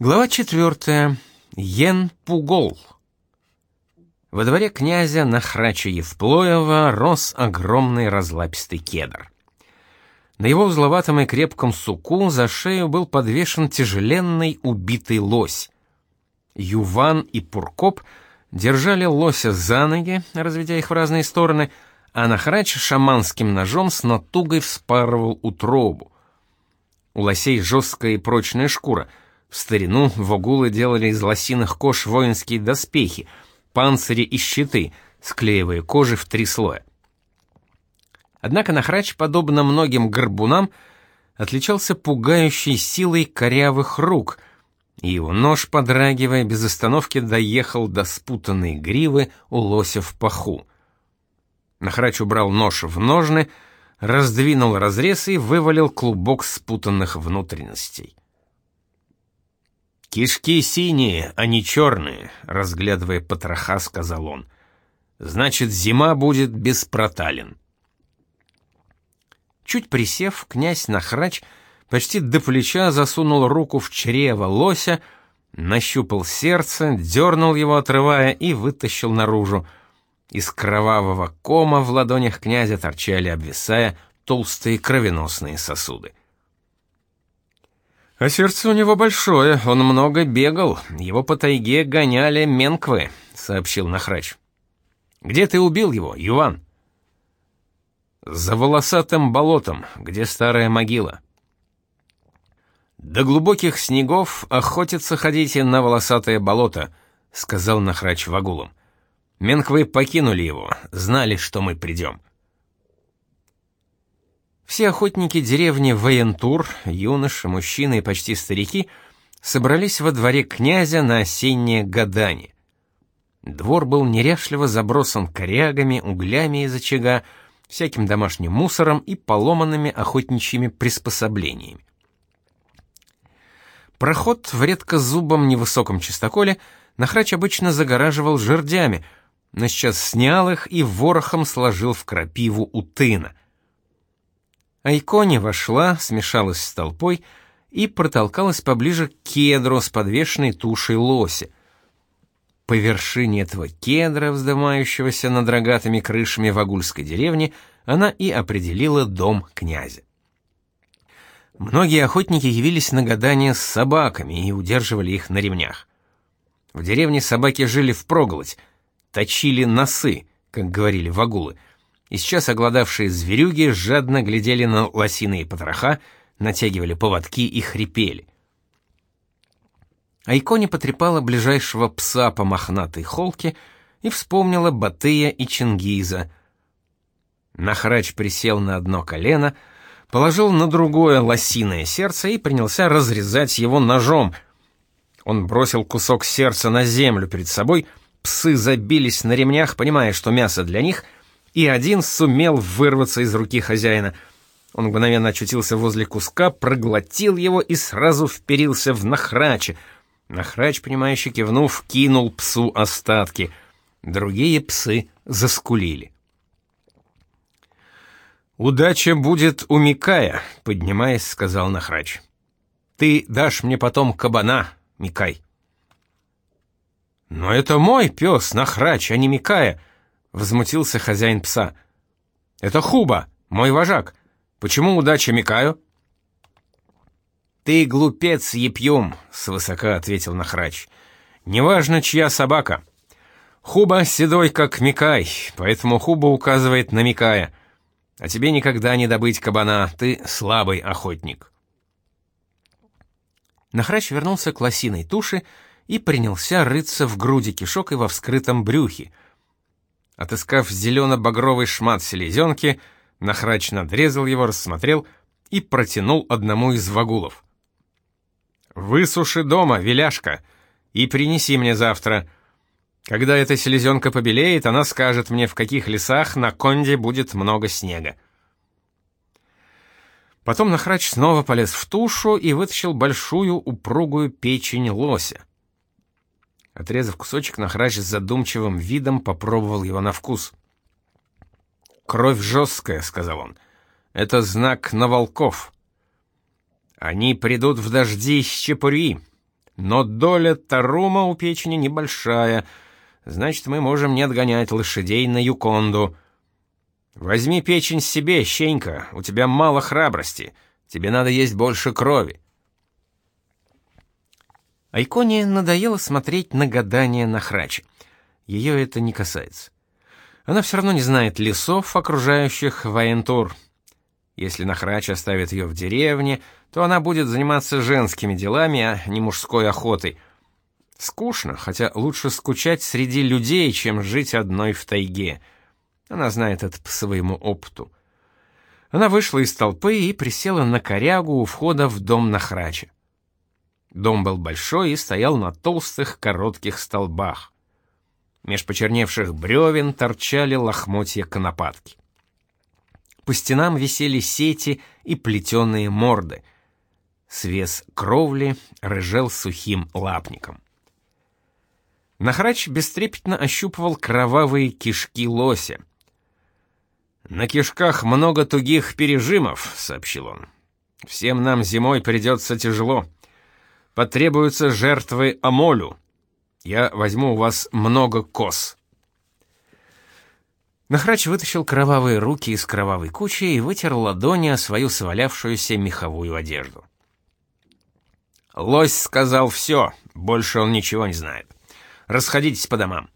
Глава четвертая. Йен Пугол. Во дворе князя Нахрача Евплоева рос огромный разлапистый кедр. На его узловатом и крепком суку за шею был подвешен тяжеленный убитый лось. Юван и Пуркоп держали лося за ноги, разведя их в разные стороны, а Нахрач шаманским ножом с натугой вспарывал утробу. У лосей жесткая и прочная шкура — в старину вогулы делали из лосиных кож воинские доспехи, панцири и щиты, склеивая кожи в три слоя. Однако Нахрач, подобно многим горбунам, отличался пугающей силой корявых рук, и его нож, подрагивая без остановки, доехал до спутанной гривы у лося в паху. Нахрач убрал нож в ножны, раздвинул разрез и вывалил клубок спутанных внутренностей. «Кишки синие, а не черные», — разглядывая потроха, сказал он. «Значит, зима будет без проталин». Чуть присев, князь Нахрач почти до плеча засунул руку в чрево лося, нащупал сердце, дернул его, отрывая, и вытащил наружу. Из кровавого кома в ладонях князя торчали, обвисая, толстые кровеносные сосуды. А сердце у него большое, он много бегал, его по тайге гоняли менквы, сообщил Нахрач. Где ты убил его, Юван? За волосатым болотом, где старая могила. До глубоких снегов охотиться ходите на волосатое болото, сказал Нахрач вагулам. Менквы покинули его, знали, что мы придем. Все охотники деревни Воентур, юноши, мужчины и почти старики, собрались во дворе князя на осеннее гадание. Двор был неряшливо забросан корягами, углями из очага, всяким домашним мусором и поломанными охотничьими приспособлениями. Проход в редкозубом невысоком чистоколе Нахрач обычно загораживал жердями, но сейчас снял их и ворохом сложил в крапиву у тына — Айкони вошла, смешалась с толпой и протолкалась поближе к кедру с подвешенной тушей лося. По вершине этого кедра, вздымающегося над рогатыми крышами вагульской деревни, она и определила дом князя. Многие охотники явились на гадание с собаками и удерживали их на ремнях. В деревне собаки жили впроголодь, точили носы, как говорили вагулы, и сейчас оголодавшие зверюги жадно глядели на лосиные потроха, натягивали поводки и хрипели. Айкони потрепала ближайшего пса по мохнатой холке и вспомнила Батыя и Чингиза. Нахрач присел на одно колено, положил на другое лосиное сердце и принялся разрезать его ножом. Он бросил кусок сердца на землю перед собой, псы забились на ремнях, понимая, что мясо для них — и один сумел вырваться из руки хозяина. Он мгновенно очутился возле куска, проглотил его и сразу вперился в Нахрача. Нахрач, понимающе кивнув, кинул псу остатки. Другие псы заскулили. «Удача будет у Микая», — поднимаясь, сказал Нахрач. «Ты дашь мне потом кабана, Микай». «Но это мой пес, Нахрач, а не Микая», Возмутился хозяин пса. «Это Хуба, мой вожак. Почему удача Микаю?» «Ты глупец, Епьюм», — свысока ответил Нахрач. «Неважно, чья собака. Хуба седой, как Микай, поэтому Хуба указывает на Микая. А тебе никогда не добыть кабана, ты слабый охотник». Нахрач вернулся к лосиной туше и принялся рыться в груди кишок и во вскрытом брюхе — Отыскав зелено-багровый шмат селезенки, нахрач надрезал его, рассмотрел и протянул одному из вагулов. «Высуши дома, веляшка, и принеси мне завтра. Когда эта селезенка побелеет, она скажет мне, в каких лесах на Конде будет много снега». Потом Нахрач снова полез в тушу и вытащил большую упругую печень лося. Отрезав кусочек, Нахрач с задумчивым видом попробовал его на вкус. «Кровь жесткая», — сказал он. «Это знак на волков. Они придут в дожди из Чепури. но доля тарума у печени небольшая, значит, мы можем не отгонять лошадей на Юконду. Возьми печень себе, щенька, у тебя мало храбрости, тебе надо есть больше крови. Айконе надоело смотреть на гадания на храче. Ее это не касается. Она все равно не знает лесов, окружающих Ваентур. Если Нахрач оставит ее в деревне, то она будет заниматься женскими делами, а не мужской охотой. Скучно, хотя лучше скучать среди людей, чем жить одной в тайге. Она знает это по своему опыту. Она вышла из толпы и присела на корягу у входа в дом Нахрача. Дом был большой и стоял на толстых коротких столбах. Меж почерневших бревен торчали лохмотья конопатки. По стенам висели сети и плетеные морды. Свес кровли рыжел сухим лапником. Нахрач бестрепетно ощупывал кровавые кишки лося. «На кишках много тугих пережимов», — сообщил он. «Всем нам зимой придется тяжело потребуются жертвы Амолю. Я возьму у вас много коз». Нахрач вытащил кровавые руки из кровавой кучи и вытер ладони о свою свалявшуюся меховую одежду. «Лось сказал все, больше он ничего не знает. Расходитесь по домам.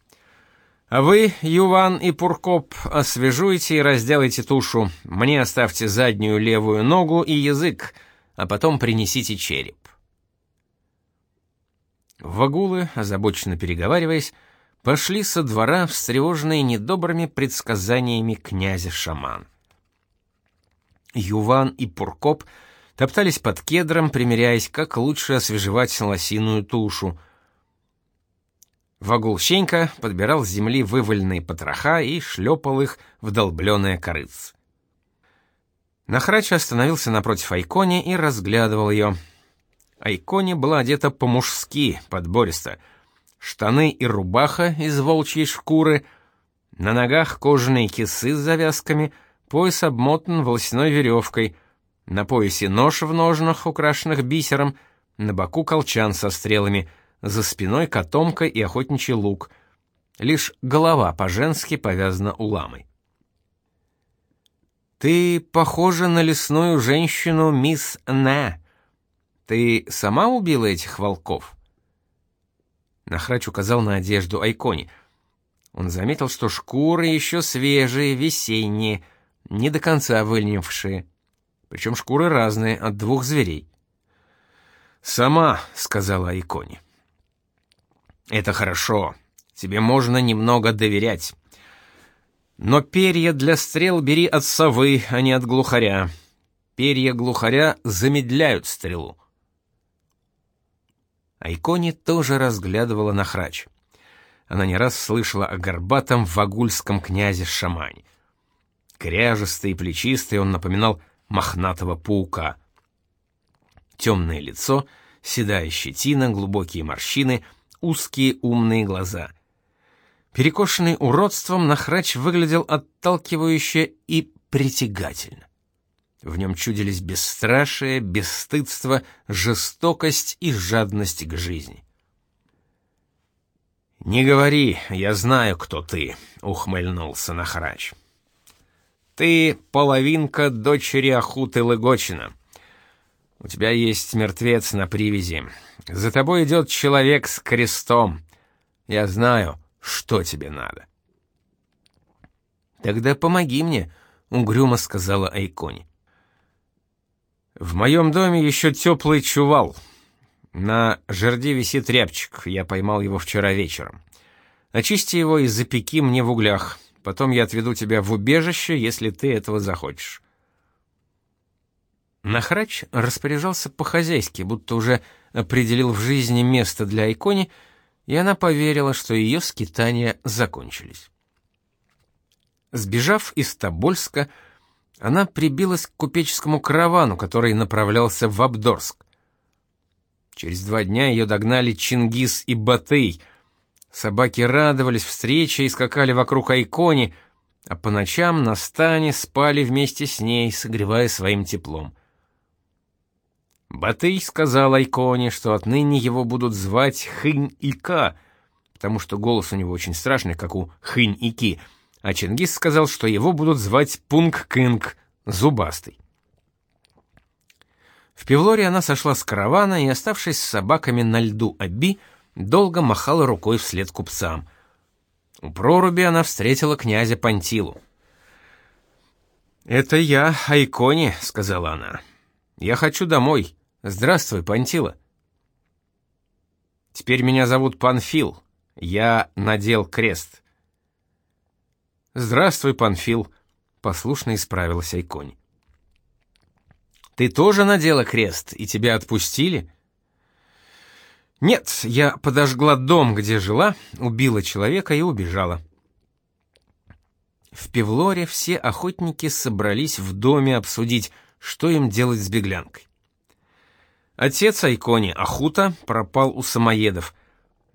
А вы, Юван и Пуркоп, освежуйте и разделайте тушу. Мне оставьте заднюю левую ногу и язык, а потом принесите череп. Вагулы, озабоченно переговариваясь, пошли со двора, встревоженные недобрыми предсказаниями князя-шаман. Юван и Пуркоп топтались под кедром, примеряясь, как лучше освежевать лосиную тушу. Вагул Щенька подбирал с земли вываленные потроха и шлепал их в долбленное корыц. Нахрач остановился напротив Айкони и разглядывал ее — Айкони была одета по-мужски, подбористо. Штаны и рубаха из волчьей шкуры, на ногах кожаные кисы с завязками, пояс обмотан волосяной веревкой, на поясе нож в ножнах, украшенных бисером, на боку колчан со стрелами, за спиной котомка и охотничий лук. Лишь голова по-женски повязана уламой. «Ты похожа на лесную женщину мисс Нэ», ты сама убила этих волков? Нахрач указал на одежду Айкони. Он заметил, что шкуры еще свежие, весенние, не до конца выльнившие. Причем шкуры разные, от двух зверей. «Сама», — сказала Айкони. «Это хорошо. Тебе можно немного доверять. Но перья для стрел бери от совы, а не от глухаря. Перья глухаря замедляют стрелу. Айкони тоже разглядывала на храч. Она не раз слышала о горбатом вагульском князе-шамане. Кряжистый и плечистый он напоминал мохнатого паука. Темное лицо, седая щетина, глубокие морщины, узкие умные глаза. Перекошенный уродством, Нахрач выглядел отталкивающе и притягательно. В нем чудились бесстрашие, бесстыдство, жестокость и жадность к жизни. «Не говори, я знаю, кто ты», — ухмыльнулся Нахрач. «Ты половинка дочери Ахуты Лыгочина. У тебя есть мертвец на привязи. За тобой идет человек с крестом. Я знаю, что тебе надо». «Тогда помоги мне», — угрюмо сказала Айкони. В моем доме еще теплый чувал. На жерди висит рябчик, я поймал его вчера вечером. Очисти его и запеки мне в углях. Потом я отведу тебя в убежище, если ты этого захочешь. Нахрач распоряжался по-хозяйски, будто уже определил в жизни место для икони, и она поверила, что ее скитания закончились. Сбежав из Тобольска, она прибилась к купеческому каравану, который направлялся в Абдорск. Через два дня ее догнали Чингис и Батый. Собаки радовались встрече и скакали вокруг Айкони, а по ночам на стане спали вместе с ней, согревая своим теплом. Батый сказал Айконе, что отныне его будут звать Хынь-Ика, потому что голос у него очень страшный, как у Хынь-Ики, а Чингис сказал, что его будут звать Пунг-Кынг, зубастый. В Певлоре она сошла с каравана и, оставшись с собаками на льду Аби, долго махала рукой вслед купцам. У проруби она встретила князя Пантилу. «Это я, Айкони», — сказала она. «Я хочу домой. Здравствуй, Пантила». «Теперь меня зовут Панфил. Я надел крест». «Здравствуй, Панфил», — послушно исправилась Айкони. «Ты тоже надела крест, и тебя отпустили?» «Нет, я подожгла дом, где жила, убила человека и убежала». В Певлоре все охотники собрались в доме обсудить, что им делать с беглянкой. Отец Айкони, Ахута, пропал у самоедов.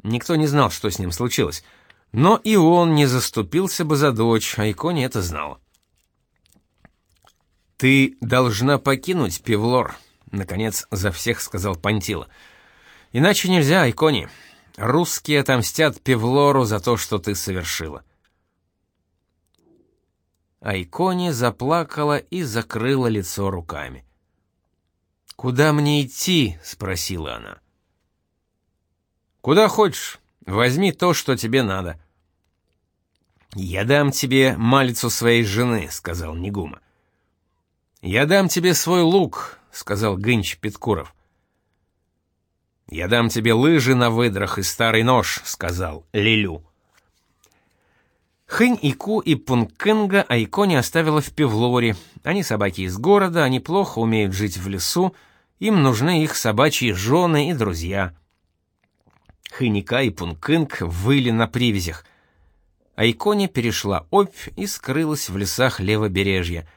Никто не знал, что с ним случилось. Но и он не заступился бы за дочь, Айкони это знала. «Ты должна покинуть Певлор», — наконец за всех сказал Пантила. «Иначе нельзя, Айкони. Русские отомстят Певлору за то, что ты совершила». Айкони заплакала и закрыла лицо руками. «Куда мне идти?» — спросила она. «Куда хочешь. Возьми то, что тебе надо». «Я дам тебе малицу своей жены», — сказал Негума. «Я дам тебе свой лук», — сказал Гынч Петкуров. «Я дам тебе лыжи на выдрах и старый нож», — сказал Лилю. Хынь-Ику и Пункенга Айкони оставила в Певлоре. Они собаки из города, они плохо умеют жить в лесу, им нужны их собачьи жены и друзья. Хыника и Пункинг выли на привязях. Айкони перешла Обь и скрылась в лесах левобережья.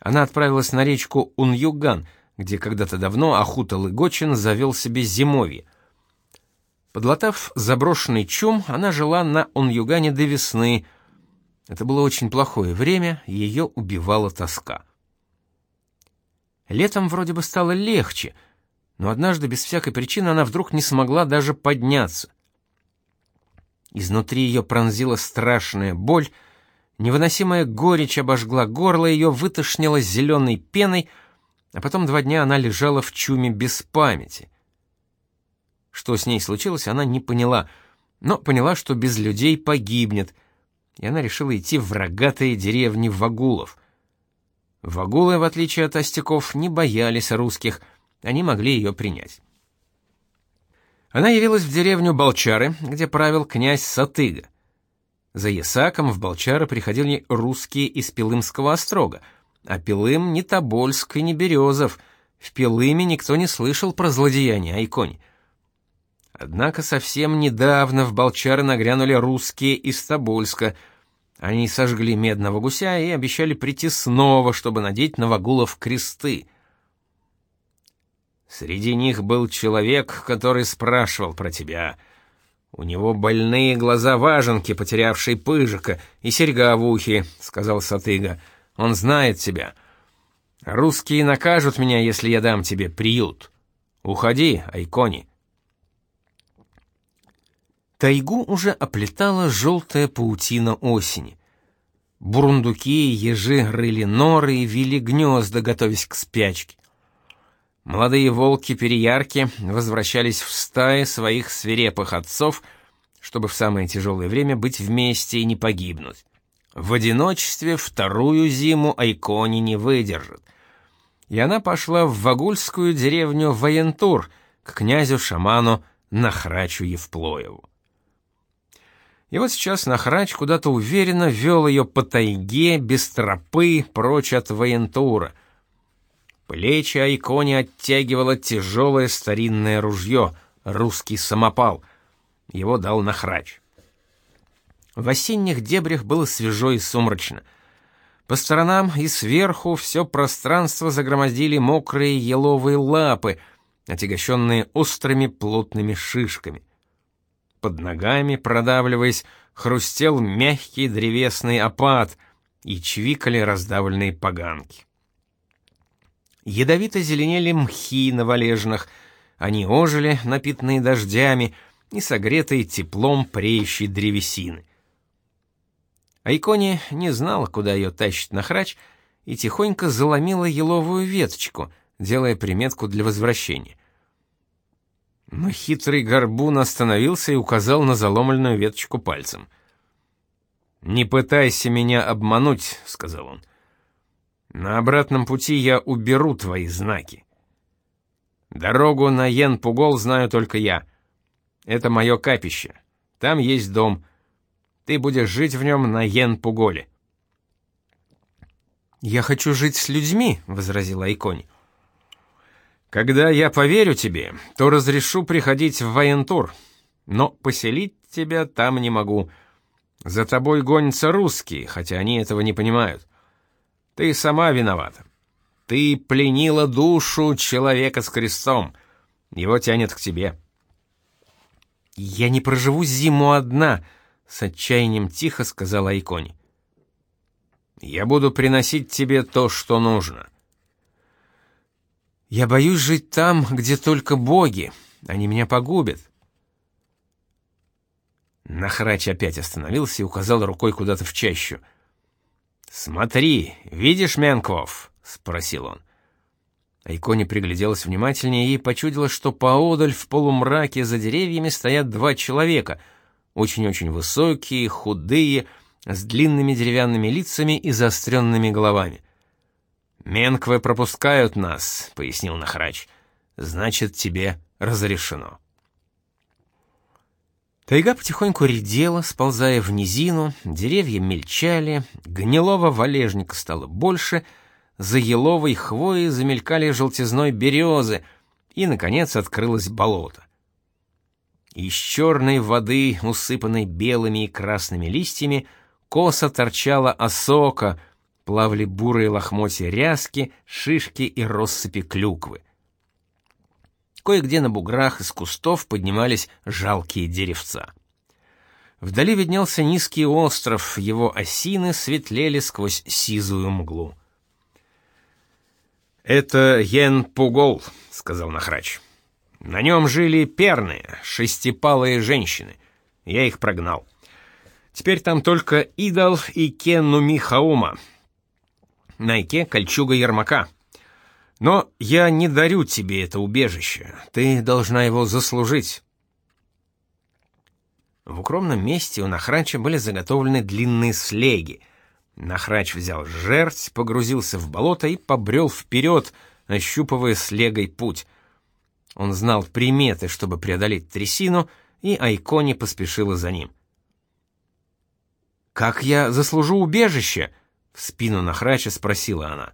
Она отправилась на речку Уньюган, где когда-то давно Ахута Лыгочин завел себе зимовье — Подлатав заброшенный чум, она жила на Онюгане до весны. Это было очень плохое время, ее убивала тоска. Летом вроде бы стало легче, но однажды без всякой причины она вдруг не смогла даже подняться. Изнутри ее пронзила страшная боль, невыносимая горечь обожгла горло, ее вытошнило зеленой пеной, а потом два дня она лежала в чуме без памяти — что с ней случилось, она не поняла, но поняла, что без людей погибнет, и она решила идти в рогатые деревни Вагулов. Вагулы, в отличие от остяков, не боялись русских, они могли ее принять. Она явилась в деревню Болчары, где правил князь Сатыга. За Ясаком в Болчары приходили русские из Пилымского острога, а Пилым не Тобольск и не Березов. В Пилыме никто не слышал про злодеяния Айконь. Однако совсем недавно в Болчары нагрянули русские из Тобольска. Они сожгли медного гуся и обещали прийти снова, чтобы надеть на вагулов кресты. Среди них был человек, который спрашивал про тебя. У него больные глаза важенки, потерявший пыжика, и серьга в ухе, — сказал Сатыга. Он знает тебя. Русские накажут меня, если я дам тебе приют. Уходи, Айкони. Тайгу уже оплетала желтая паутина осени. Бурундуки и ежи рыли норы и вели гнезда, готовясь к спячке. Молодые волки-переярки возвращались в стаи своих свирепых отцов, чтобы в самое тяжелое время быть вместе и не погибнуть. В одиночестве вторую зиму Айкони не выдержит. И она пошла в вагульскую деревню Воентур к князю-шаману Нахрачу Евплоеву. И вот сейчас Нахрач куда-то уверенно вел ее по тайге, без тропы, прочь от воентура. Плечи Айкони оттягивало тяжелое старинное ружье, русский самопал. Его дал Нахрач. В осенних дебрях было свежо и сумрачно. По сторонам и сверху все пространство загромоздили мокрые еловые лапы, отягощенные острыми плотными шишками. Под ногами, продавливаясь, хрустел мягкий древесный опад и чвикали раздавленные поганки. Ядовито зеленели мхи на валежнах, они ожили, напитанные дождями и согретые теплом преющей древесины. Айкони не знала, куда ее тащить на храч, и тихонько заломила еловую веточку, делая приметку для возвращения. Но хитрый горбун остановился и указал на заломленную веточку пальцем. «Не пытайся меня обмануть», — сказал он. «На обратном пути я уберу твои знаки. Дорогу на Йен-Пугол знаю только я. Это мое капище. Там есть дом. Ты будешь жить в нем на Йен-Пуголе». «Я хочу жить с людьми», — возразила Айконь. «Когда я поверю тебе, то разрешу приходить в Воентур, но поселить тебя там не могу. За тобой гонятся русские, хотя они этого не понимают. Ты сама виновата. Ты пленила душу человека с крестом. Его тянет к тебе». «Я не проживу зиму одна», — с отчаянием тихо сказала Айкони. Я буду приносить тебе то, что нужно. Я боюсь жить там, где только боги. Они меня погубят. Нахрач опять остановился и указал рукой куда-то в чащу. «Смотри, видишь Менков?» — спросил он. Айкони пригляделась внимательнее и почудила, что поодаль в полумраке за деревьями стоят два человека, очень-очень высокие, худые, с длинными деревянными лицами и заостренными головами. «Менквы пропускают нас», — пояснил Нахрач. «Значит, тебе разрешено». Тайга потихоньку редела, сползая в низину, деревья мельчали, гнилого валежника стало больше, за еловой хвоей замелькали желтизной березы, и, наконец, открылось болото. Из черной воды, усыпанной белыми и красными листьями, Косо торчала осока, плавали бурые лохмотья ряски, шишки и россыпи клюквы. Кое-где на буграх из кустов поднимались жалкие деревца. Вдали виднелся низкий остров, его осины светлели сквозь сизую мглу. «Это Йен-Пугол», — сказал Нахрач. «На нем жили перные, шестипалые женщины. Я их прогнал. Теперь там только идол и Кенну Михаума. На Ике кольчуга Ермака. Но я не дарю тебе это убежище. Ты должна его заслужить. В укромном месте у Нахрача были заготовлены длинные слеги. Нахрач взял жерть, погрузился в болото и побрел вперед, ощупывая слегой путь. Он знал приметы, чтобы преодолеть трясину, и Айкони поспешила за ним. «Как я заслужу убежище?» — в спину нахрача спросила она.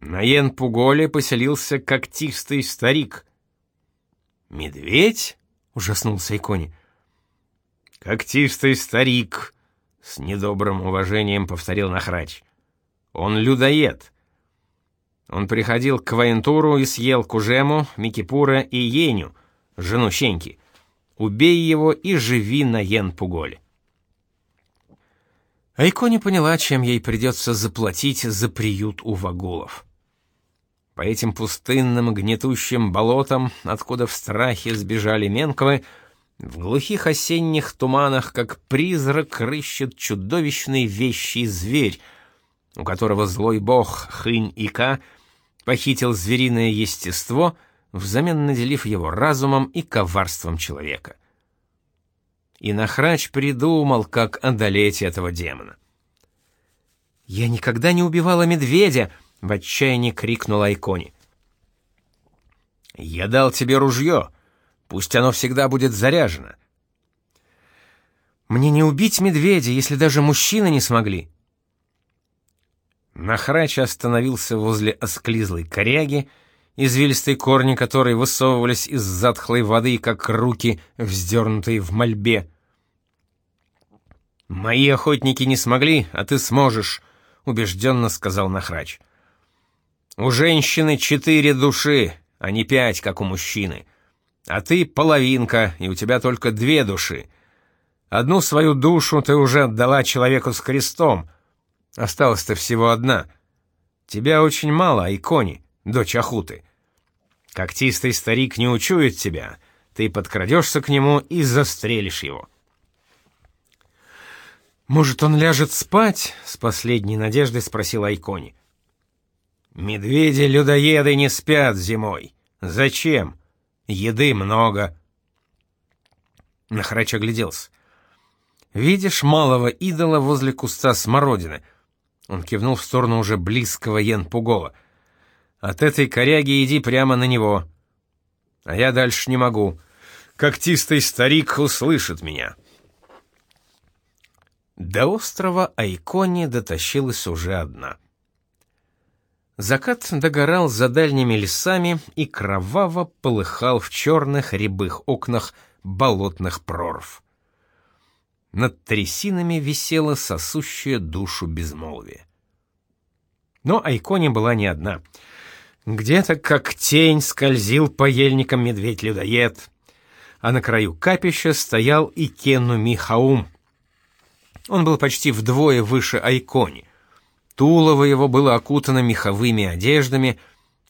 На Йен-Пуголе поселился когтистый старик. «Медведь?» — ужаснулся Икони. «Когтистый старик», — с недобрым уважением повторил Нахрач. «Он людоед. Он приходил к Ваентуру и съел Кужему, Микипура и Еню, жену Щеньки. Убей его и живи на Йен-Пуголе». Айко не поняла, чем ей придется заплатить за приют у вагулов. По этим пустынным гнетущим болотам, откуда в страхе сбежали Менковы, в глухих осенних туманах, как призрак, рыщет чудовищный вещий зверь, у которого злой бог Хынь-Ика похитил звериное естество, взамен наделив его разумом и коварством человека и Нахрач придумал, как одолеть этого демона. «Я никогда не убивала медведя!» — в отчаянии крикнула Айкони. «Я дал тебе ружье. Пусть оно всегда будет заряжено». «Мне не убить медведя, если даже мужчины не смогли». Нахрач остановился возле осклизлой коряги, извилистые корни которой высовывались из затхлой воды, как руки, вздернутые в мольбе. «Мои охотники не смогли, а ты сможешь», — убежденно сказал Нахрач. «У женщины четыре души, а не пять, как у мужчины. А ты половинка, и у тебя только две души. Одну свою душу ты уже отдала человеку с крестом. Осталась-то всего одна. Тебя очень мало, Айкони, дочь Ахуты. Когтистый старик не учует тебя, ты подкрадешься к нему и застрелишь его». «Может, он ляжет спать?» — с последней надеждой спросил Айкони. «Медведи-людоеды не спят зимой. Зачем? Еды много». Нахрач огляделся. «Видишь малого идола возле куста смородины?» Он кивнул в сторону уже близкого Йен-Пугола. «От этой коряги иди прямо на него. А я дальше не могу. Когтистый старик услышит меня». До острова Айкони дотащилась уже одна. Закат догорал за дальними лесами и кроваво полыхал в черных рябых окнах болотных прорв. Над трясинами висело сосущее душу безмолвие. Но Айкони была не одна. Где-то как тень скользил по ельникам медведь-людоед, а на краю капища стоял и Кену Михаум — он был почти вдвое выше Айкони. Тулово его было окутано меховыми одеждами,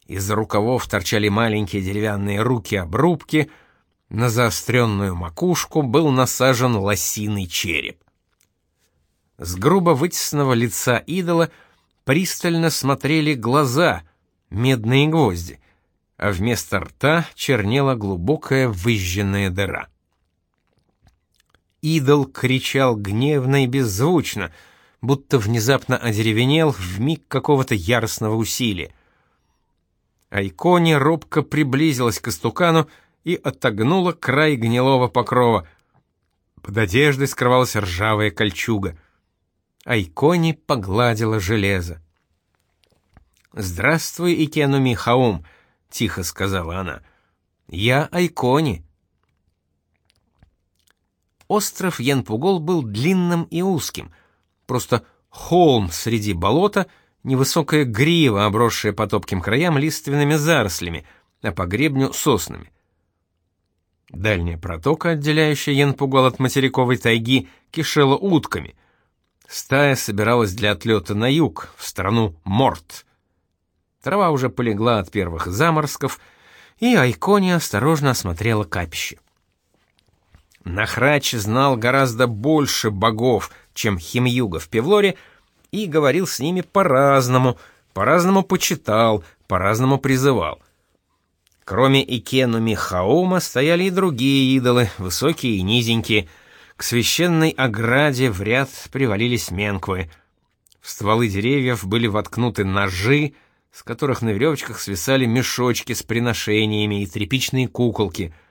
из рукавов торчали маленькие деревянные руки-обрубки, на заостренную макушку был насажен лосиный череп. С грубо вытесанного лица идола пристально смотрели глаза, медные гвозди, а вместо рта чернела глубокая выжженная дыра идол кричал гневно и беззвучно, будто внезапно одеревенел в миг какого-то яростного усилия. Айкони робко приблизилась к истукану и отогнула край гнилого покрова. Под одеждой скрывалась ржавая кольчуга. Айкони погладила железо. «Здравствуй, Икену Михаум», — тихо сказала она. «Я Айкони, Остров Янпугол был длинным и узким, просто холм среди болота, невысокая грива, обросшая по топким краям лиственными зарослями, а по гребню соснами. Дальняя протока, отделяющая Янпугол от материковой тайги, кишела утками. Стая собиралась для отлета на юг, в страну Морт. Трава уже полегла от первых заморозков, и Айкони осторожно осмотрела капище. Нахрач знал гораздо больше богов, чем Химюга в Певлоре, и говорил с ними по-разному, по-разному почитал, по-разному призывал. Кроме Икену Михаума стояли и другие идолы, высокие и низенькие. К священной ограде в ряд привалились менквы. В стволы деревьев были воткнуты ножи, с которых на веревочках свисали мешочки с приношениями и тряпичные куколки —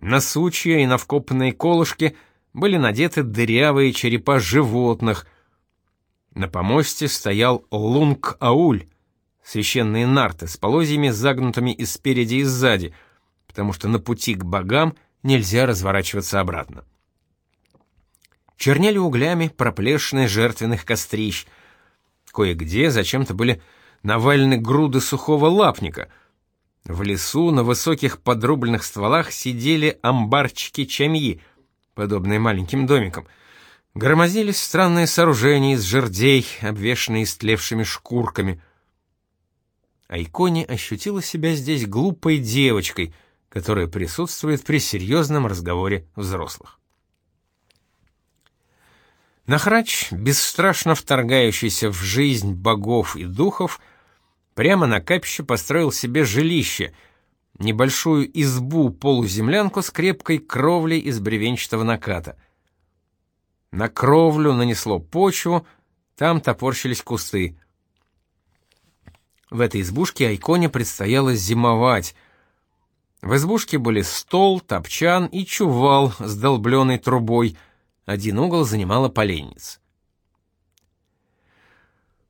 на сучья и на вкопанные колышки были надеты дырявые черепа животных. На помосте стоял лунг-ауль, священные нарты с полозьями, загнутыми и спереди, и сзади, потому что на пути к богам нельзя разворачиваться обратно. Чернели углями проплешины жертвенных кострищ. Кое-где зачем-то были навалены груды сухого лапника — в лесу на высоких подрубленных стволах сидели амбарчики чамьи, подобные маленьким домикам. Громозились странные сооружения из жердей, обвешанные истлевшими шкурками. Айкони ощутила себя здесь глупой девочкой, которая присутствует при серьезном разговоре взрослых. Нахрач, бесстрашно вторгающийся в жизнь богов и духов, — Прямо на капище построил себе жилище, небольшую избу-полуземлянку с крепкой кровлей из бревенчатого наката. На кровлю нанесло почву, там топорщились кусты. В этой избушке Айконе предстояло зимовать. В избушке были стол, топчан и чувал с долбленной трубой. Один угол занимала поленница.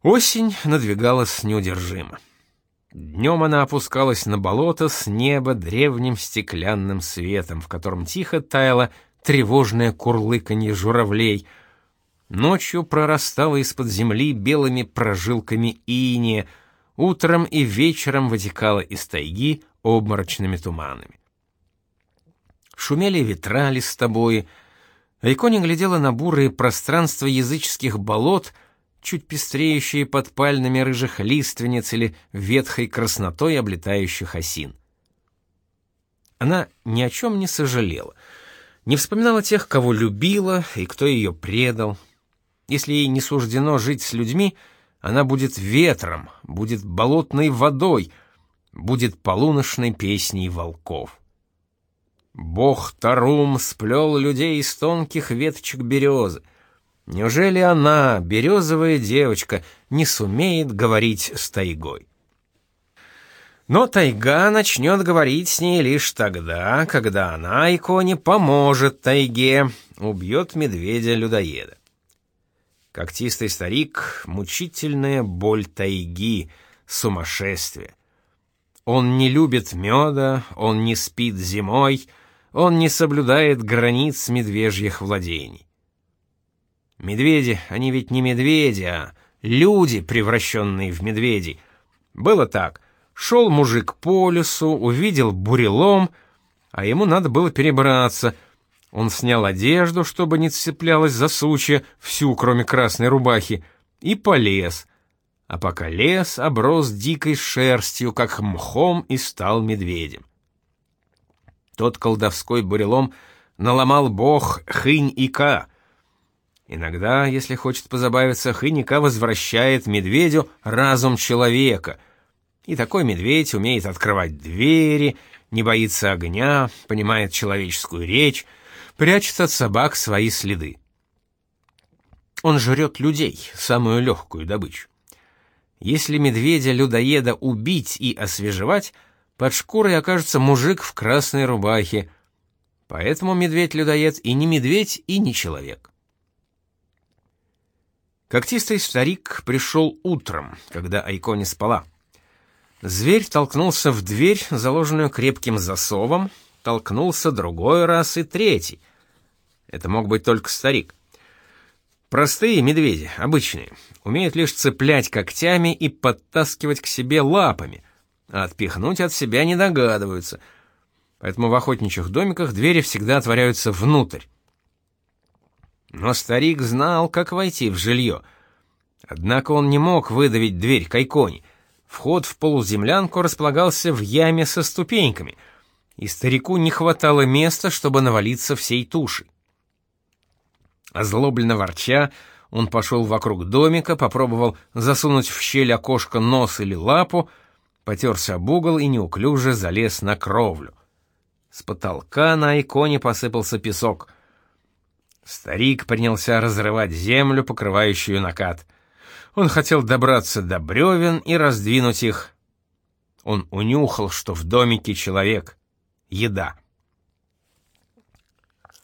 Осень надвигалась неудержимо. Днем она опускалась на болото с неба древним стеклянным светом, в котором тихо таяло тревожное курлыканье журавлей. Ночью прорастала из-под земли белыми прожилками иния, утром и вечером вытекала из тайги обморочными туманами. Шумели ветра листобои, Айкони глядела на бурые пространства языческих болот — чуть пестреющие под пальными рыжих лиственниц или ветхой краснотой облетающих осин. Она ни о чем не сожалела, не вспоминала тех, кого любила и кто ее предал. Если ей не суждено жить с людьми, она будет ветром, будет болотной водой, будет полуношной песней волков. Бог Тарум сплел людей из тонких веточек березы. Неужели она, березовая девочка, не сумеет говорить с тайгой? Но тайга начнет говорить с ней лишь тогда, когда она, иконе, поможет тайге, убьет медведя-людоеда. Когтистый старик — мучительная боль тайги, сумасшествие. Он не любит меда, он не спит зимой, он не соблюдает границ медвежьих владений. Медведи, они ведь не медведи, а люди, превращенные в медведей. Было так. Шел мужик по лесу, увидел бурелом, а ему надо было перебраться. Он снял одежду, чтобы не цеплялась за сучья, всю, кроме красной рубахи, и полез. А пока лес оброс дикой шерстью, как мхом, и стал медведем. Тот колдовской бурелом наломал бог Хынь-Ика. Иногда, если хочет позабавиться, Хынь-Ика возвращает медведю разум человека — и такой медведь умеет открывать двери, не боится огня, понимает человеческую речь, прячет от собак свои следы. Он жрет людей, самую легкую добычу. Если медведя-людоеда убить и освежевать, под шкурой окажется мужик в красной рубахе. Поэтому медведь-людоед и не медведь, и не человек. Когтистый старик пришел утром, когда Айко не спала. Зверь толкнулся в дверь, заложенную крепким засовом, толкнулся другой раз и третий. Это мог быть только старик. Простые медведи, обычные, умеют лишь цеплять когтями и подтаскивать к себе лапами, а отпихнуть от себя не догадываются. Поэтому в охотничьих домиках двери всегда отворяются внутрь. Но старик знал, как войти в жилье. Однако он не мог выдавить дверь кайкони — Вход в полуземлянку располагался в яме со ступеньками, и старику не хватало места, чтобы навалиться всей тушей. Озлобленно ворча, он пошел вокруг домика, попробовал засунуть в щель окошко нос или лапу, потерся об угол и неуклюже залез на кровлю. С потолка на иконе посыпался песок. Старик принялся разрывать землю, покрывающую накат — он хотел добраться до бревен и раздвинуть их. Он унюхал, что в домике человек. Еда.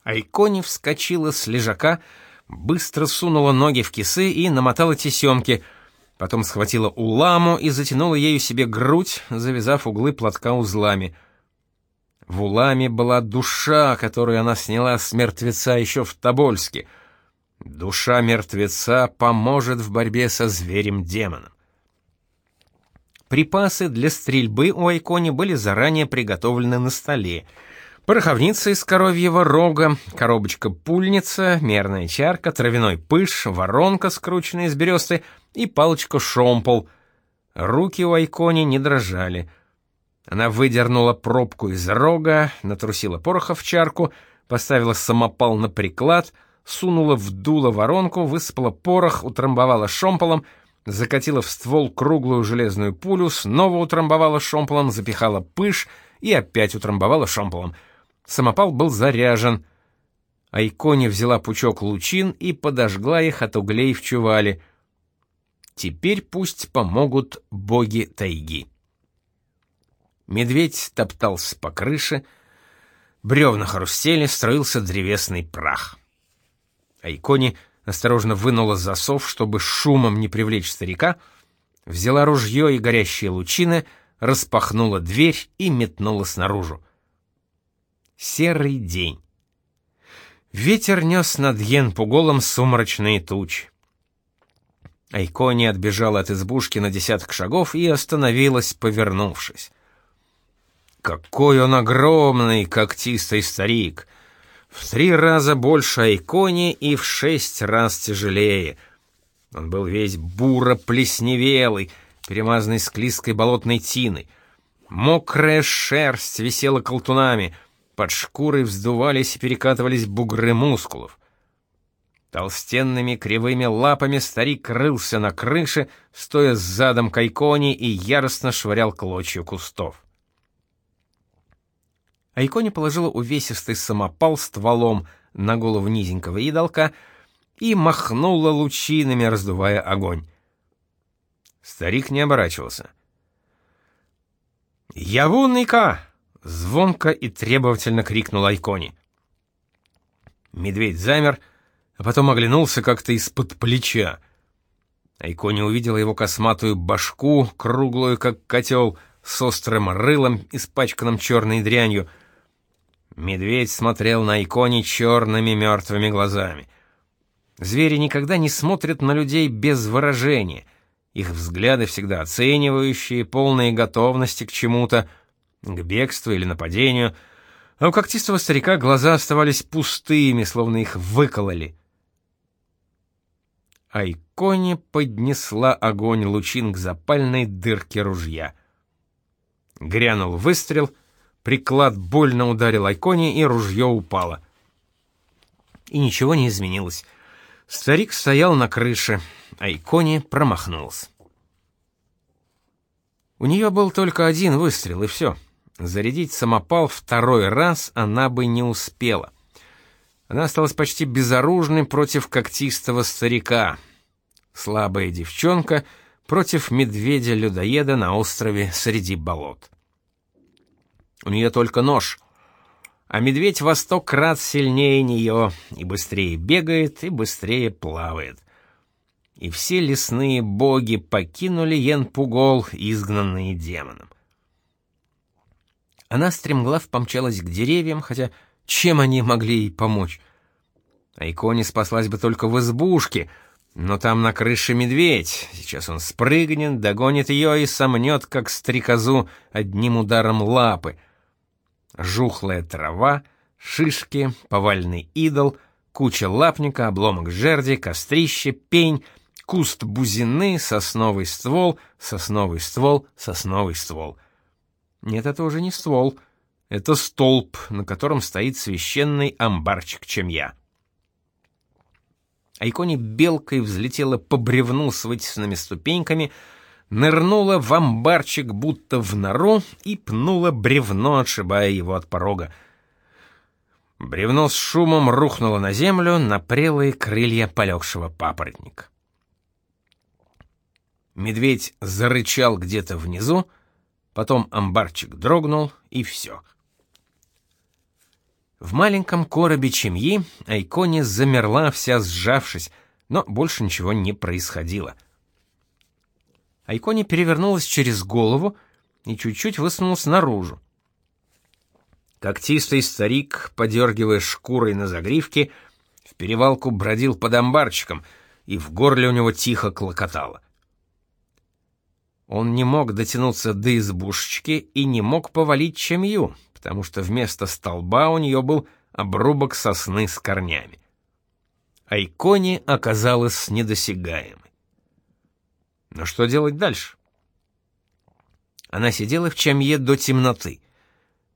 Айкони вскочила с лежака, быстро сунула ноги в кисы и намотала тесемки, потом схватила уламу и затянула ею себе грудь, завязав углы платка узлами. В уламе была душа, которую она сняла с мертвеца еще в Тобольске — Душа мертвеца поможет в борьбе со зверем-демоном. Припасы для стрельбы у Айкони были заранее приготовлены на столе. Пороховница из коровьего рога, коробочка-пульница, мерная чарка, травяной пыш, воронка, скрученная из бересты, и палочка-шомпол. Руки у Айкони не дрожали. Она выдернула пробку из рога, натрусила пороха в чарку, поставила самопал на приклад — сунула в дуло воронку, высыпала порох, утрамбовала шомполом, закатила в ствол круглую железную пулю, снова утрамбовала шомполом, запихала пыш и опять утрамбовала шомполом. Самопал был заряжен. Айкони взяла пучок лучин и подожгла их от углей в чувале. Теперь пусть помогут боги тайги. Медведь топтался по крыше, бревна хрустели, строился древесный прах. Айкони осторожно вынула засов, чтобы шумом не привлечь старика, взяла ружье и горящие лучины, распахнула дверь и метнула снаружи. Серый день. Ветер нес над Йенпуголом сумрачные тучи. Айкони отбежала от избушки на десяток шагов и остановилась, повернувшись. Какой он огромный, когтистый старик! В три раза больше Айкони и в шесть раз тяжелее. Он был весь буро-плесневелый, перемазанный склизкой болотной тиной. Мокрая шерсть висела колтунами, под шкурой вздувались и перекатывались бугры мускулов. Толстенными кривыми лапами старик рылся на крыше, стоя с задом к Айконе и яростно швырял клочья кустов. Айконе положила увесистый самопал стволом на голову низенького идолка и махнула лучинами, раздувая огонь. Старик не оборачивался. «Явунника!» — звонко и требовательно крикнул Айкони. Медведь замер — а потом оглянулся как-то из-под плеча. Айкони увидела его косматую башку, круглую, как котел, с острым рылом, испачканным черной дрянью. Медведь смотрел на Айкони черными мертвыми глазами. Звери никогда не смотрят на людей без выражения. Их взгляды всегда оценивающие, полные готовности к чему-то, к бегству или нападению, а у когтистого старика глаза оставались пустыми, словно их выкололи. Айконе поднесла огонь лучин к запальной дырке ружья. Грянул выстрел, приклад больно ударил Айконе, и ружье упало. И ничего не изменилось. Старик стоял на крыше, Айконе промахнулся. У нее был только один выстрел, и все. Зарядить самопал второй раз она бы не успела. Она осталась почти безоружной против когтистого старика. Слабая девчонка против медведя-людоеда на острове среди болот. У нее только нож, а медведь во сто крат сильнее нее и быстрее бегает, и быстрее плавает. И все лесные боги покинули Йен-Пугол, изгнанные демоном. Она стремглав помчалась к деревьям, хотя чем они могли ей помочь? Айкони спаслась бы только в избушке, но там на крыше медведь. Сейчас он спрыгнет, догонит ее и сомнет, как стрекозу, одним ударом лапы. Жухлая трава, шишки, повальный идол, куча лапника, обломок жерди, кострище, пень, куст бузины, сосновый ствол, сосновый ствол, сосновый ствол. Нет, это уже не ствол — это столб, на котором стоит священный амбарчик Чемья. Айкони белкой взлетела по бревну с вытесанными ступеньками, нырнула в амбарчик, будто в нору, и пнула бревно, отшибая его от порога. Бревно с шумом рухнуло на землю на прелые крылья полегшего папоротника. Медведь зарычал где-то внизу, потом амбарчик дрогнул, и все — в маленьком коробе чемьи Айкони замерла, вся сжавшись, но больше ничего не происходило. Айкони перевернулась через голову и чуть-чуть высунулась наружу. Когтистый старик, подергивая шкурой на загривке, в перевалку бродил под амбарчиком, и в горле у него тихо клокотало. Он не мог дотянуться до избушечки и не мог повалить чемью, потому что вместо столба у нее был обрубок сосны с корнями. Айкони оказалась недосягаемой. Но что делать дальше? Она сидела в чамье до темноты.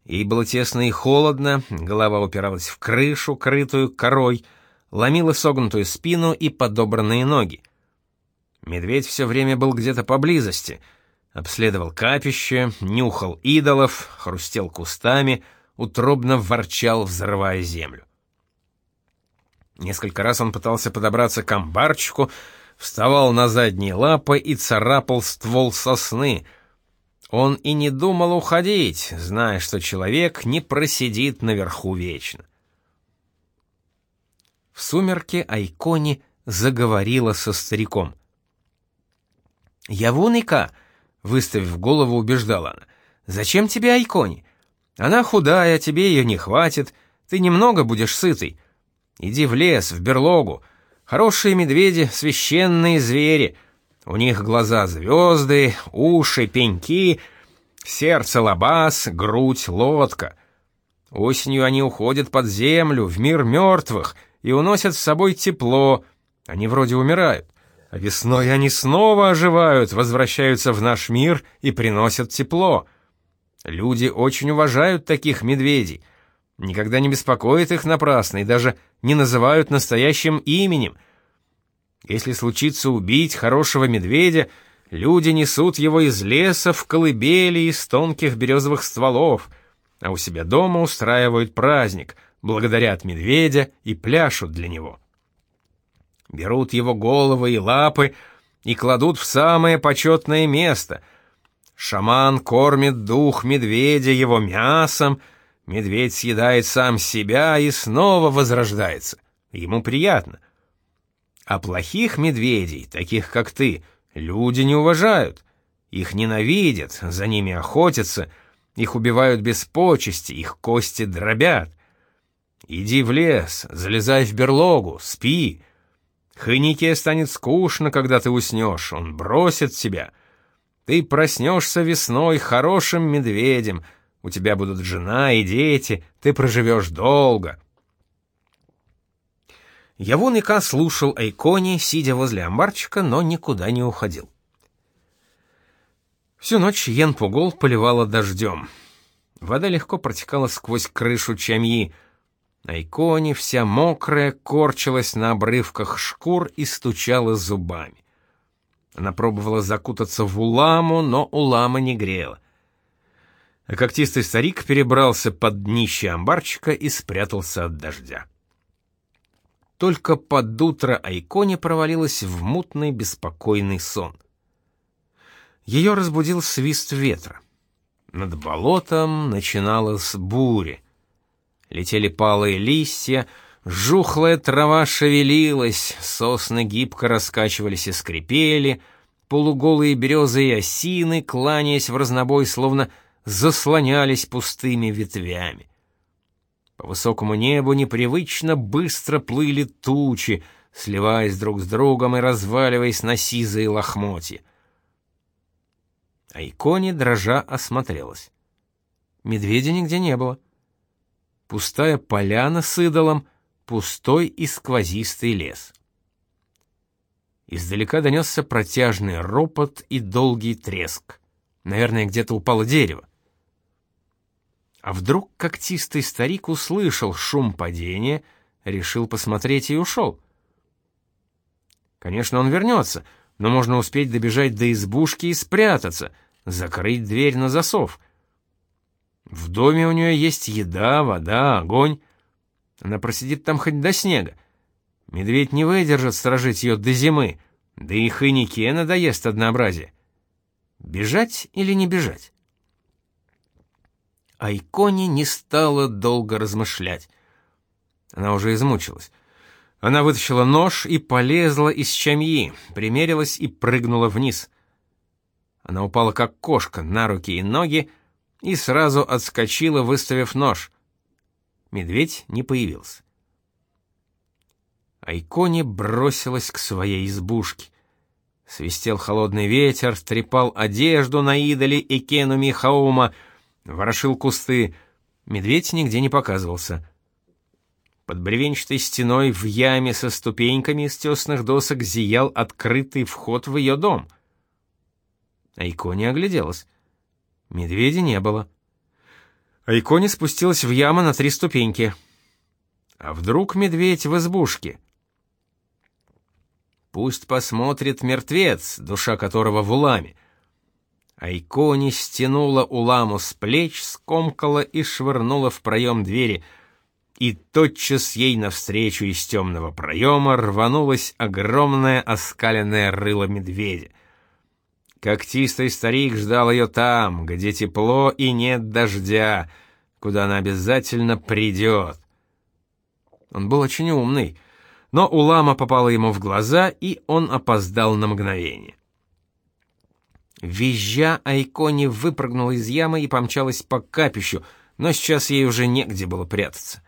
Ей было тесно и холодно, голова упиралась в крышу, крытую корой, ломила согнутую спину и подобранные ноги. Медведь все время был где-то поблизости — обследовал капище, нюхал идолов, хрустел кустами, утробно ворчал, взрывая землю. Несколько раз он пытался подобраться к амбарчику, вставал на задние лапы и царапал ствол сосны. Он и не думал уходить, зная, что человек не просидит наверху вечно. В сумерке Айкони заговорила со стариком. «Явуника!» Выставив голову, убеждала она. «Зачем тебе Айкони? Она худая, тебе ее не хватит, ты немного будешь сытый. Иди в лес, в берлогу. Хорошие медведи — священные звери. У них глаза звезды, уши пеньки, сердце лабаз, грудь лодка. Осенью они уходят под землю, в мир мертвых, и уносят с собой тепло. Они вроде умирают. а весной они снова оживают, возвращаются в наш мир и приносят тепло. Люди очень уважают таких медведей, никогда не беспокоят их напрасно и даже не называют настоящим именем. Если случится убить хорошего медведя, люди несут его из леса в колыбели из тонких березовых стволов, а у себя дома устраивают праздник, благодарят медведя и пляшут для него. Берут его головы и лапы и кладут в самое почетное место. Шаман кормит дух медведя его мясом, медведь съедает сам себя и снова возрождается. Ему приятно. А плохих медведей, таких как ты, люди не уважают. Их ненавидят, за ними охотятся, их убивают без почести, их кости дробят. Иди в лес, залезай в берлогу, спи. Хойнике станет скучно, когда ты уснешь, он бросит тебя. Ты проснешься весной хорошим медведем, у тебя будут жена и дети, ты проживешь долго. Явун Ика слушал Айкони, сидя возле амбарчика, но никуда не уходил. Всю ночь Йен поливала дождем. Вода легко протекала сквозь крышу чамьи, иконе вся мокрая корчилась на обрывках шкур и стучала зубами. Она пробовала закутаться в уламу, но улама не грела. А когтистый старик перебрался под днище амбарчика и спрятался от дождя. Только под утро Айконе провалилась в мутный беспокойный сон. Ее разбудил свист ветра. Над болотом начиналась буря. Летели палые листья, жухлая трава шевелилась, сосны гибко раскачивались и скрипели, полуголые березы и осины, кланяясь в разнобой, словно заслонялись пустыми ветвями. По высокому небу непривычно быстро плыли тучи, сливаясь друг с другом и разваливаясь на сизые лохмотья. А иконе дрожа осмотрелась. Медведя нигде не было пустая поляна с идолом, пустой и сквозистый лес. Издалека донесся протяжный ропот и долгий треск. Наверное, где-то упало дерево. А вдруг когтистый старик услышал шум падения, решил посмотреть и ушел. Конечно, он вернется, но можно успеть добежать до избушки и спрятаться, закрыть дверь на засов — в доме у нее есть еда, вода, огонь. Она просидит там хоть до снега. Медведь не выдержит сторожить ее до зимы, да и хынике надоест однообразие. Бежать или не бежать? Айкони не стала долго размышлять. Она уже измучилась. Она вытащила нож и полезла из чамьи, примерилась и прыгнула вниз. Она упала как кошка на руки и ноги, и сразу отскочила, выставив нож. Медведь не появился. Айкони бросилась к своей избушке. Свистел холодный ветер, трепал одежду на идоле Икену Михаума, ворошил кусты. Медведь нигде не показывался. Под бревенчатой стеной в яме со ступеньками из тесных досок зиял открытый вход в ее дом. Айкони огляделась. Медведя не было. А иконе спустилась в яму на три ступеньки. А вдруг медведь в избушке? Пусть посмотрит мертвец, душа которого в уламе. А иконе стянула уламу с плеч, скомкала и швырнула в проем двери, и тотчас ей навстречу из темного проема рванулось огромное оскаленное рыло медведя. Когтистый старик ждал ее там, где тепло и нет дождя, куда она обязательно придет. Он был очень умный, но улама попала ему в глаза, и он опоздал на мгновение. Визжа, Айкони выпрыгнула из ямы и помчалась по капищу, но сейчас ей уже негде было прятаться.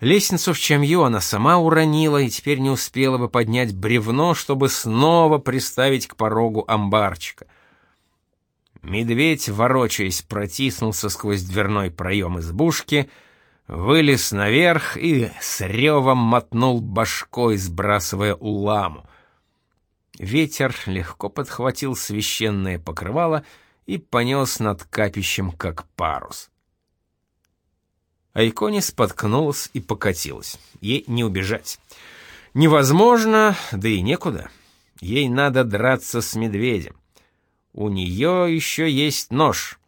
Лестницу в Чамью она сама уронила и теперь не успела бы поднять бревно, чтобы снова приставить к порогу амбарчика. Медведь, ворочаясь, протиснулся сквозь дверной проем избушки, вылез наверх и с ревом мотнул башкой, сбрасывая уламу. Ветер легко подхватил священное покрывало и понес над капищем, как парус. Айкони споткнулась и покатилась. Ей не убежать. Невозможно, да и некуда. Ей надо драться с медведем. У нее еще есть нож.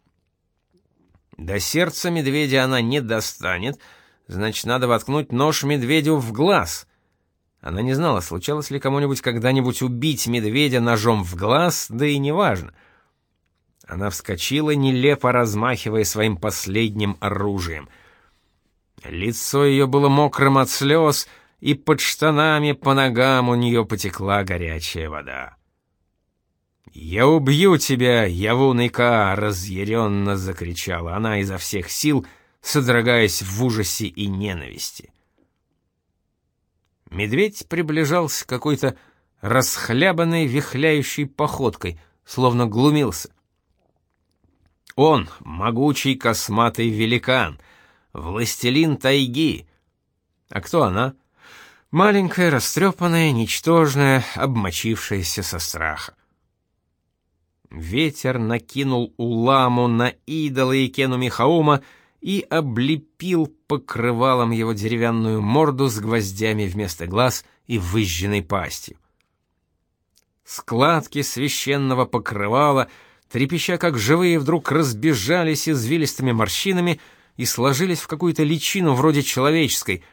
До сердца медведя она не достанет, значит, надо воткнуть нож медведю в глаз. Она не знала, случалось ли кому-нибудь когда-нибудь убить медведя ножом в глаз, да и неважно. Она вскочила, нелепо размахивая своим последним оружием. Лицо ее было мокрым от слез, и под штанами по ногам у нее потекла горячая вода. «Я убью тебя, Явуныка!» — разъяренно закричала она изо всех сил, содрогаясь в ужасе и ненависти. Медведь приближался какой-то расхлябанной, вихляющей походкой, словно глумился. Он — могучий косматый великан, властелин тайги. А кто она? Маленькая, растрепанная, ничтожная, обмочившаяся со страха. Ветер накинул уламу на идола Икену Михаума и облепил покрывалом его деревянную морду с гвоздями вместо глаз и выжженной пастью. Складки священного покрывала, трепеща как живые, вдруг разбежались извилистыми морщинами и сложились в какую-то личину вроде человеческой,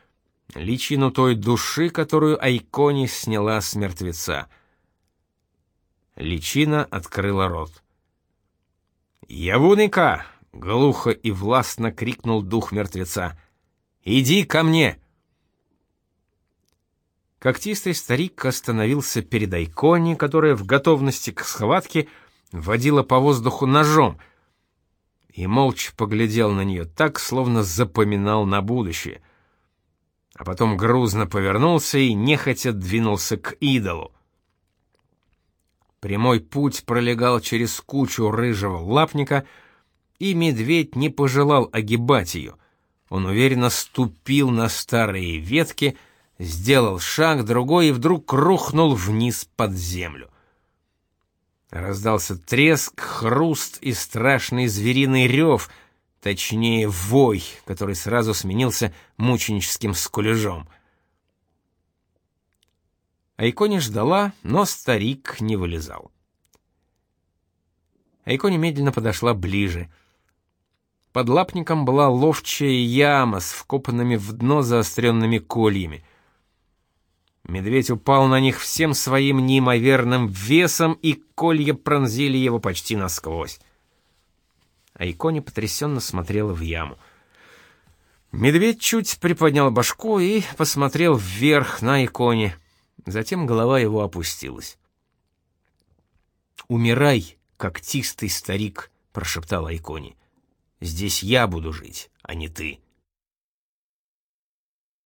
личину той души, которую Айкони сняла с мертвеца. Личина открыла рот. «Явуника!» — глухо и властно крикнул дух мертвеца. «Иди ко мне!» Когтистый старик остановился перед Айкони, которая в готовности к схватке водила по воздуху ножом, и молча поглядел на нее так, словно запоминал на будущее. А потом грузно повернулся и нехотя двинулся к идолу. Прямой путь пролегал через кучу рыжего лапника, и медведь не пожелал огибать ее. Он уверенно ступил на старые ветки, сделал шаг, другой и вдруг рухнул вниз под землю. Раздался треск, хруст и страшный звериный рев, точнее вой, который сразу сменился мученическим скулежом. Айкони ждала, но старик не вылезал. Айкони медленно подошла ближе. Под лапником была ловчая яма с вкопанными в дно заостренными кольями. Медведь упал на них всем своим неимоверным весом, и колья пронзили его почти насквозь. Айкони потрясенно смотрела в яму. Медведь чуть приподнял башку и посмотрел вверх на Айкони. Затем голова его опустилась. «Умирай, когтистый старик», — прошептал Айкони. «Здесь я буду жить, а не ты».